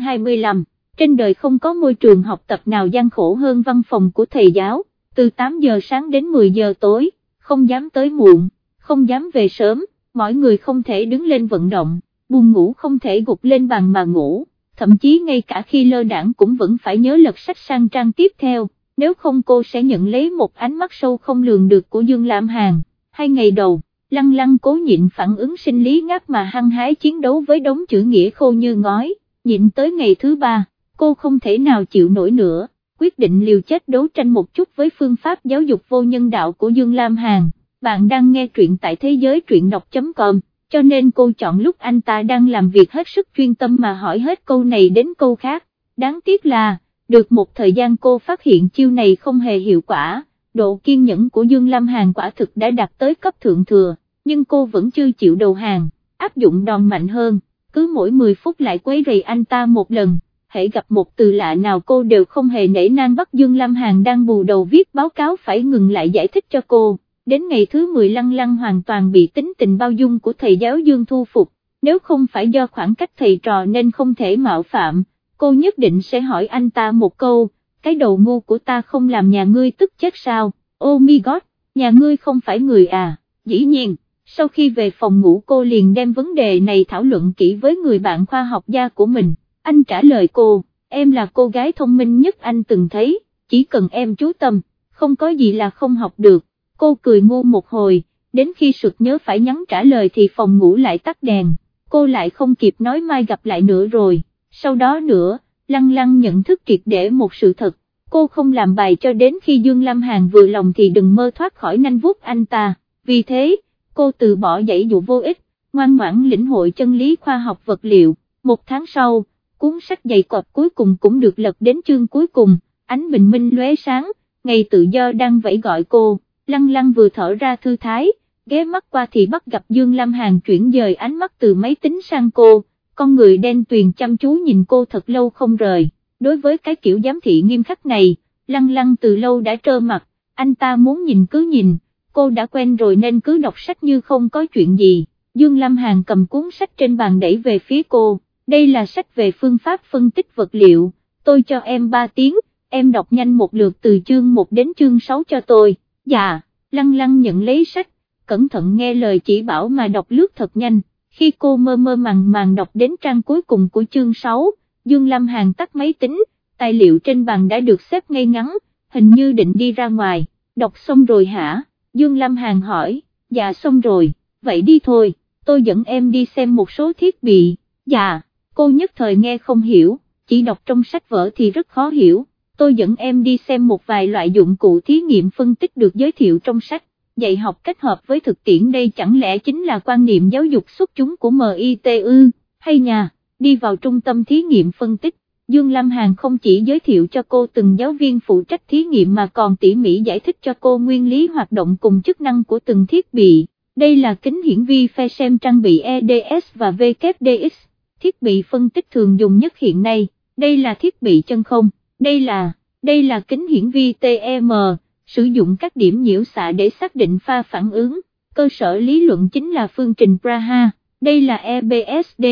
25, trên đời không có môi trường học tập nào gian khổ hơn văn phòng của thầy giáo, từ 8 giờ sáng đến 10 giờ tối, không dám tới muộn, không dám về sớm, mọi người không thể đứng lên vận động, buồn ngủ không thể gục lên bàn mà ngủ, thậm chí ngay cả khi lơ đảng cũng vẫn phải nhớ lật sách sang trang tiếp theo, nếu không cô sẽ nhận lấy một ánh mắt sâu không lường được của Dương Lam Hàn. Hai ngày đầu, lăng lăng cố nhịn phản ứng sinh lý ngáp mà hăng hái chiến đấu với đống chữ nghĩa khô như ngói, nhịn tới ngày thứ ba, cô không thể nào chịu nổi nữa, quyết định liều chết đấu tranh một chút với phương pháp giáo dục vô nhân đạo của Dương Lam Hàn. Bạn đang nghe truyện tại thế giới truyện đọc.com, cho nên cô chọn lúc anh ta đang làm việc hết sức chuyên tâm mà hỏi hết câu này đến câu khác, đáng tiếc là, được một thời gian cô phát hiện chiêu này không hề hiệu quả, độ kiên nhẫn của Dương Lam Hàn quả thực đã đạt tới cấp thượng thừa, nhưng cô vẫn chưa chịu đầu hàng, áp dụng đòn mạnh hơn, cứ mỗi 10 phút lại quấy rầy anh ta một lần, hãy gặp một từ lạ nào cô đều không hề nể nang bắt Dương Lam Hàn đang bù đầu viết báo cáo phải ngừng lại giải thích cho cô, đến ngày thứ 10 lăng lăng hoàn toàn bị tính tình bao dung của thầy giáo Dương thu phục, nếu không phải do khoảng cách thầy trò nên không thể mạo phạm cô nhất định sẽ hỏi anh ta một câu, cái đầu ngu của ta không làm nhà ngươi tức chết sao, oh my god, nhà ngươi không phải người à, dĩ nhiên, sau khi về phòng ngủ cô liền đem vấn đề này thảo luận kỹ với người bạn khoa học gia của mình, anh trả lời cô, em là cô gái thông minh nhất anh từng thấy, chỉ cần em chú tâm, không có gì là không học được, cô cười ngu một hồi, đến khi sực nhớ phải nhắn trả lời thì phòng ngủ lại tắt đèn, cô lại không kịp nói mai gặp lại nữa rồi. Sau đó nữa, lăng lăng nhận thức triệt để một sự thật, cô không làm bài cho đến khi Dương Lam Hàn vừa lòng thì đừng mơ thoát khỏi nanh vuốt anh ta, vì thế, cô từ bỏ dãy dụ vô ích, ngoan ngoãn lĩnh hội chân lý khoa học vật liệu, một tháng sau, cuốn sách dày cọp cuối cùng cũng được lật đến chương cuối cùng, ánh bình minh lóe sáng, ngày tự do đang vẫy gọi cô, lăng lăng vừa thở ra thư thái, ghé mắt qua thì bắt gặp Dương Lam Hàn chuyển dời ánh mắt từ máy tính sang cô, con người đen tuyền chăm chú nhìn cô thật lâu không rời, đối với cái kiểu giám thị nghiêm khắc này, lăng lăng từ lâu đã trơ mặt, anh ta muốn nhìn cứ nhìn, cô đã quen rồi nên cứ đọc sách như không có chuyện gì, Dương Lâm Hàn cầm cuốn sách trên bàn đẩy về phía cô, đây là sách về phương pháp phân tích vật liệu, tôi cho em 3 tiếng, em đọc nhanh một lượt từ chương 1 đến chương 6 cho tôi, dạ, lăng lăng nhận lấy sách, cẩn thận nghe lời chỉ bảo mà đọc lướt thật nhanh. Khi cô mơ mơ màng màng đọc đến trang cuối cùng của chương 6, Dương Lâm Hàn tắt máy tính, tài liệu trên bàn đã được xếp ngay ngắn, hình như định đi ra ngoài, đọc xong rồi hả, Dương Lâm Hàn hỏi, dạ xong rồi, vậy đi thôi, tôi dẫn em đi xem một số thiết bị, dạ, cô nhất thời nghe không hiểu, chỉ đọc trong sách vở thì rất khó hiểu, tôi dẫn em đi xem một vài loại dụng cụ thí nghiệm phân tích được giới thiệu trong sách dạy học kết hợp với thực tiễn đây chẳng lẽ chính là quan niệm giáo dục xuất chúng của MITU, hay nhà, đi vào trung tâm thí nghiệm phân tích. Dương Lâm Hàn không chỉ giới thiệu cho cô từng giáo viên phụ trách thí nghiệm mà còn tỉ mỉ giải thích cho cô nguyên lý hoạt động cùng chức năng của từng thiết bị. Đây là kính hiển vi phe xem trang bị EDS và WDX, thiết bị phân tích thường dùng nhất hiện nay, đây là thiết bị chân không, đây là, đây là kính hiển vi TEM sử dụng các điểm nhiễu xạ để xác định pha phản ứng, cơ sở lý luận chính là phương trình Praha, đây là EBSD,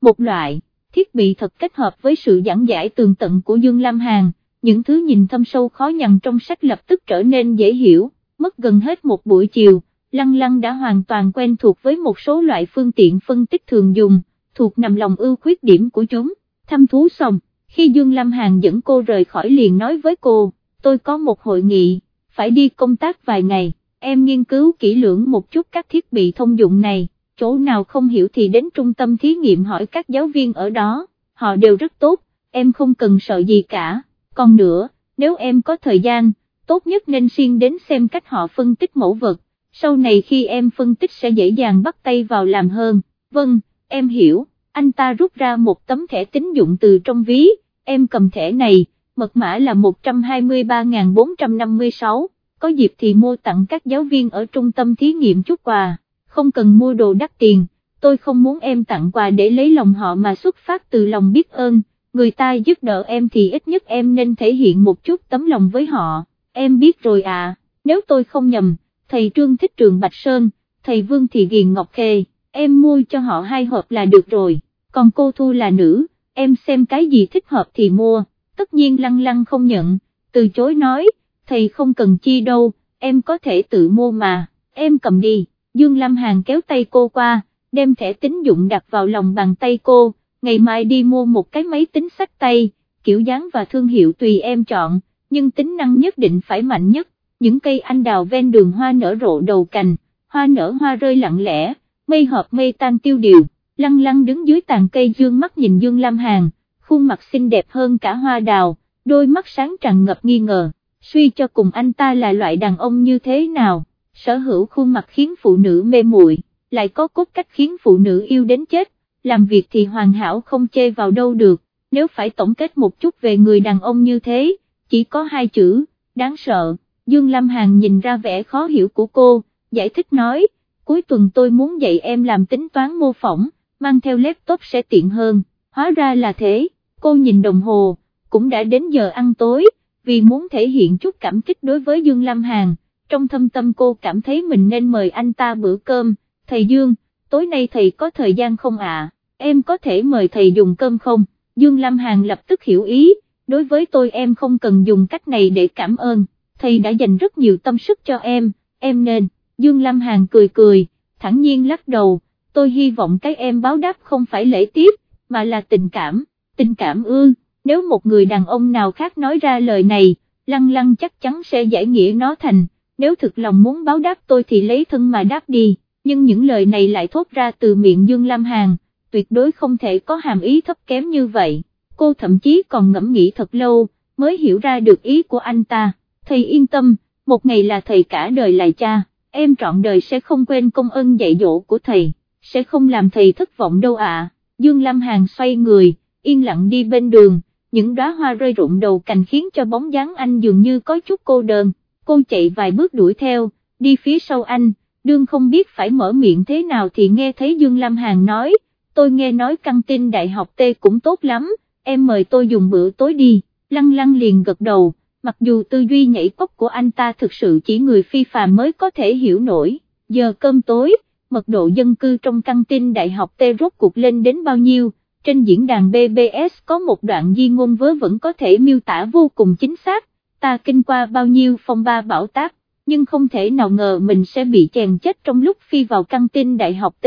một loại, thiết bị thật kết hợp với sự giảng giải tường tận của Dương Lam Hàn, những thứ nhìn thâm sâu khó nhằn trong sách lập tức trở nên dễ hiểu, mất gần hết một buổi chiều, Lăng Lăng đã hoàn toàn quen thuộc với một số loại phương tiện phân tích thường dùng, thuộc nằm lòng ưu khuyết điểm của chúng, thăm thú xong, khi Dương Lam Hàn dẫn cô rời khỏi liền nói với cô, tôi có một hội nghị phải đi công tác vài ngày, em nghiên cứu kỹ lưỡng một chút các thiết bị thông dụng này, chỗ nào không hiểu thì đến trung tâm thí nghiệm hỏi các giáo viên ở đó, họ đều rất tốt, em không cần sợ gì cả, còn nữa, nếu em có thời gian, tốt nhất nên xuyên đến xem cách họ phân tích mẫu vật, sau này khi em phân tích sẽ dễ dàng bắt tay vào làm hơn, vâng, em hiểu, anh ta rút ra một tấm thẻ tín dụng từ trong ví, em cầm thẻ này, mật mã là 123.456, có dịp thì mua tặng các giáo viên ở trung tâm thí nghiệm chút quà, không cần mua đồ đắt tiền, tôi không muốn em tặng quà để lấy lòng họ mà xuất phát từ lòng biết ơn, người ta giúp đỡ em thì ít nhất em nên thể hiện một chút tấm lòng với họ, em biết rồi à, nếu tôi không nhầm, thầy Trương thích trường Bạch Sơn, thầy Vương thì Ghiền Ngọc Khê, em mua cho họ hai hộp là được rồi, còn cô Thu là nữ em xem cái gì thích hợp thì mua, tất nhiên lăng lăng không nhận, từ chối nói, thầy không cần chi đâu, em có thể tự mua mà, em cầm đi, Dương Lam Hàn kéo tay cô qua, đem thẻ tín dụng đặt vào lòng bàn tay cô, ngày mai đi mua một cái máy tính sách tay, kiểu dáng và thương hiệu tùy em chọn, nhưng tính năng nhất định phải mạnh nhất, những cây anh đào ven đường hoa nở rộ đầu cành, hoa nở hoa rơi lặng lẽ, mây hợp mây tan tiêu điều, lăng lăng đứng dưới tàn cây dương mắt nhìn Dương Lam Hàn, khuôn mặt xinh đẹp hơn cả hoa đào, đôi mắt sáng tràn ngập nghi ngờ, suy cho cùng anh ta là loại đàn ông như thế nào, sở hữu khuôn mặt khiến phụ nữ mê muội, lại có cốt cách khiến phụ nữ yêu đến chết, làm việc thì hoàn hảo không chê vào đâu được, nếu phải tổng kết một chút về người đàn ông như thế, chỉ có hai chữ, đáng sợ, Dương Lam Hàn nhìn ra vẻ khó hiểu của cô, giải thích nói, cuối tuần tôi muốn dạy em làm tính toán mô phỏng, mang theo laptop sẽ tiện hơn, hóa ra là thế, cô nhìn đồng hồ, cũng đã đến giờ ăn tối, vì muốn thể hiện chút cảm kích đối với Dương Lam Hàn, trong thâm tâm cô cảm thấy mình nên mời anh ta bữa cơm, thầy Dương, tối nay thầy có thời gian không ạ, em có thể mời thầy dùng cơm không, Dương Lam Hàn lập tức hiểu ý, đối với tôi em không cần dùng cách này để cảm ơn, thầy đã dành rất nhiều tâm sức cho em, em nên, Dương Lam Hàn cười cười, thẳng nhiên lắc đầu, tôi hy vọng cái em báo đáp không phải lễ tiếp, mà là tình cảm, tình cảm ư, nếu một người đàn ông nào khác nói ra lời này, lăng lăng chắc chắn sẽ giải nghĩa nó thành, nếu thực lòng muốn báo đáp tôi thì lấy thân mà đáp đi, nhưng những lời này lại thốt ra từ miệng Dương Lam Hàn, tuyệt đối không thể có hàm ý thấp kém như vậy, cô thậm chí còn ngẫm nghĩ thật lâu, mới hiểu ra được ý của anh ta, thầy yên tâm, một ngày là thầy cả đời là cha, em trọn đời sẽ không quên công ơn dạy dỗ của thầy, sẽ không làm thầy thất vọng đâu ạ, Dương Lam Hàn xoay người, yên lặng đi bên đường, những đóa hoa rơi rụng đầu cành khiến cho bóng dáng anh dường như có chút cô đơn, cô chạy vài bước đuổi theo, đi phía sau anh, đương không biết phải mở miệng thế nào thì nghe thấy Dương Lam Hàn nói, tôi nghe nói căng tin đại học T cũng tốt lắm, em mời tôi dùng bữa tối đi, lăng lăng liền gật đầu, mặc dù tư duy nhảy cốc của anh ta thực sự chỉ người phi phàm mới có thể hiểu nổi, giờ cơm tối, mật độ dân cư trong căng tin đại học T rốt cuộc lên đến bao nhiêu, trên diễn đàn BBS có một đoạn di ngôn vớ vẫn có thể miêu tả vô cùng chính xác, ta kinh qua bao nhiêu phong ba bảo tác, nhưng không thể nào ngờ mình sẽ bị chèn chết trong lúc phi vào căng tin đại học T,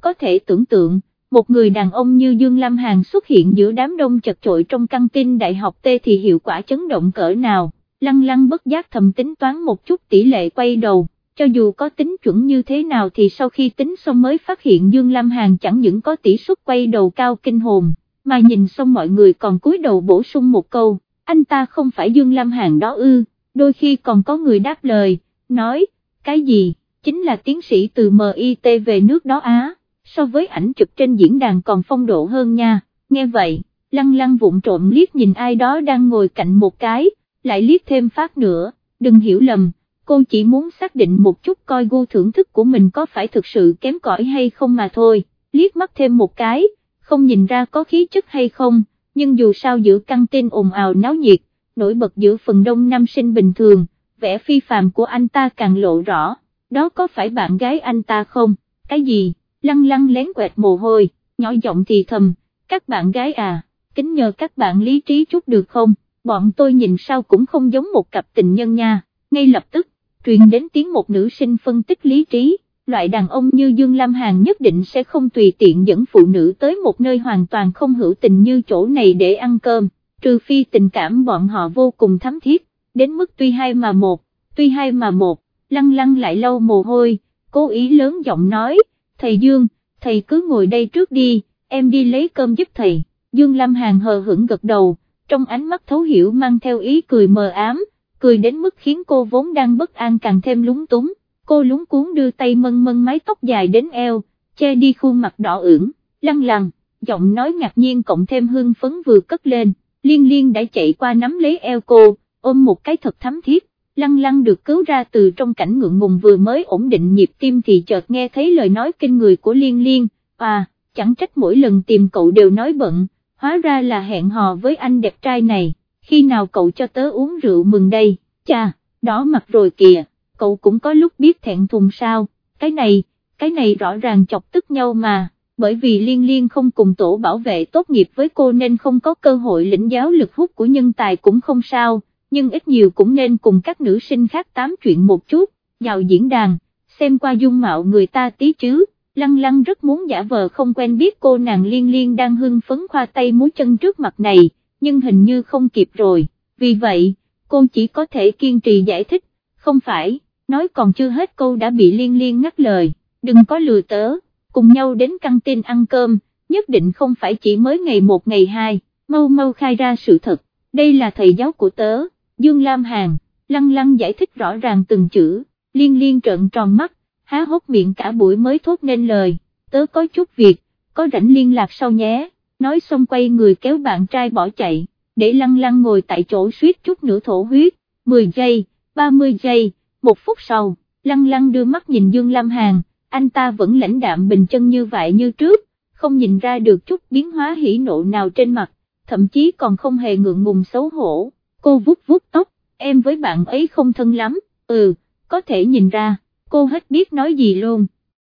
có thể tưởng tượng một người đàn ông như Dương Lam Hàn xuất hiện giữa đám đông chật chội trong căng tin đại học T thì hiệu quả chấn động cỡ nào, lăng lăng bất giác thầm tính toán một chút tỷ lệ quay đầu, cho dù có tính chuẩn như thế nào thì sau khi tính xong mới phát hiện Dương Lam Hàn chẳng những có tỷ suất quay đầu cao kinh hồn, mà nhìn xong mọi người còn cúi đầu bổ sung một câu, anh ta không phải Dương Lam Hàn đó ư, đôi khi còn có người đáp lời, nói, cái gì, chính là tiến sĩ từ MIT về nước đó Á so với ảnh chụp trên diễn đàn còn phong độ hơn nha, nghe vậy, lăng lăng vụng trộm liếc nhìn ai đó đang ngồi cạnh một cái, lại liếc thêm phát nữa, đừng hiểu lầm, cô chỉ muốn xác định một chút coi gu thưởng thức của mình có phải thực sự kém cỏi hay không mà thôi, liếc mắt thêm một cái, không nhìn ra có khí chất hay không, nhưng dù sao giữa căng tin ồn ào náo nhiệt, nổi bật giữa phần đông nam sinh bình thường, vẻ phi phàm của anh ta càng lộ rõ, đó có phải bạn gái anh ta không, cái gì? lăng lăng lén quẹt mồ hôi, nhỏ giọng thì thầm, các bạn gái à, kính nhờ các bạn lý trí chút được không, bọn tôi nhìn sao cũng không giống một cặp tình nhân nha, ngay lập tức, truyền đến tiếng một nữ sinh phân tích lý trí, loại đàn ông như Dương Lam Hàn nhất định sẽ không tùy tiện dẫn phụ nữ tới một nơi hoàn toàn không hữu tình như chỗ này để ăn cơm, trừ phi tình cảm bọn họ vô cùng thắm thiết, đến mức tuy hai mà một, tuy hai mà một, lăng lăng lại lâu mồ hôi, cố ý lớn giọng nói, thầy Dương, thầy cứ ngồi đây trước đi, em đi lấy cơm giúp thầy, Dương Lam Hàn hờ hững gật đầu, trong ánh mắt thấu hiểu mang theo ý cười mờ ám, cười đến mức khiến cô vốn đang bất an càng thêm lúng túng, cô lúng cuốn đưa tay mân mân mái tóc dài đến eo, che đi khuôn mặt đỏ ửng, lăng lăng, giọng nói ngạc nhiên cộng thêm hương phấn vừa cất lên, liên liên đã chạy qua nắm lấy eo cô, ôm một cái thật thắm thiết, lăng lăng được cứu ra từ trong cảnh ngượng ngùng vừa mới ổn định nhịp tim thì chợt nghe thấy lời nói kinh người của liên liên, à, chẳng trách mỗi lần tìm cậu đều nói bận, hóa ra là hẹn hò với anh đẹp trai này, khi nào cậu cho tớ uống rượu mừng đây, cha, đó mặt rồi kìa, cậu cũng có lúc biết thẹn thùng sao, cái này, cái này rõ ràng chọc tức nhau mà, bởi vì liên liên không cùng tổ bảo vệ tốt nghiệp với cô nên không có cơ hội lĩnh giáo lực hút của nhân tài cũng không sao, nhưng ít nhiều cũng nên cùng các nữ sinh khác tám chuyện một chút, vào diễn đàn, xem qua dung mạo người ta tí chứ, lăng lăng rất muốn giả vờ không quen biết cô nàng liên liên đang hưng phấn khoa tay múa chân trước mặt này, nhưng hình như không kịp rồi, vì vậy, cô chỉ có thể kiên trì giải thích, không phải, nói còn chưa hết câu đã bị liên liên ngắt lời, đừng có lừa tớ, cùng nhau đến căng tin ăn cơm, nhất định không phải chỉ mới ngày một ngày hai, mau mau khai ra sự thật, đây là thầy giáo của tớ, Dương Lam Hàn, lăng lăng giải thích rõ ràng từng chữ, liên liên trợn tròn mắt, há hốc miệng cả buổi mới thốt nên lời, tớ có chút việc, có rảnh liên lạc sau nhé, nói xong quay người kéo bạn trai bỏ chạy, để lăng lăng ngồi tại chỗ suýt chút nữa thổ huyết, 10 giây, 30 giây, một phút sau, lăng lăng đưa mắt nhìn Dương Lam Hàn, anh ta vẫn lãnh đạm bình chân như vậy như trước, không nhìn ra được chút biến hóa hỉ nộ nào trên mặt, thậm chí còn không hề ngượng ngùng xấu hổ, cô vuốt vuốt tóc, em với bạn ấy không thân lắm, ừ, có thể nhìn ra, cô hết biết nói gì luôn.